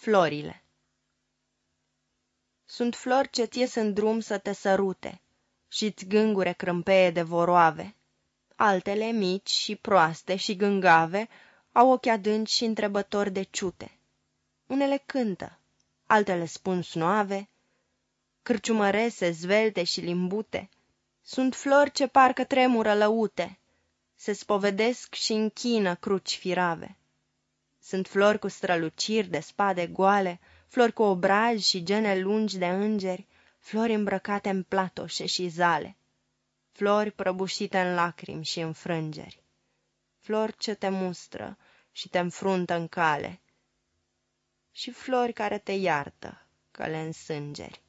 Florile Sunt flori ce-ți ies în drum să te sărute Și-ți gângure crâmpeie de voroave. Altele, mici și proaste și gângave, Au ochi adânci și întrebători de ciute. Unele cântă, altele spun snoave, Cârciumărese, zvelte și limbute. Sunt flori ce parcă tremură lăute, Se spovedesc și închină cruci firave. Sunt flori cu străluciri de spade goale, Flori cu obraj și gene lungi de îngeri, Flori îmbrăcate în platoșe și zale, Flori prăbușite în lacrimi și în frângeri, Flori ce te mustră și te înfruntă în cale, Și flori care te iartă că le însângeri.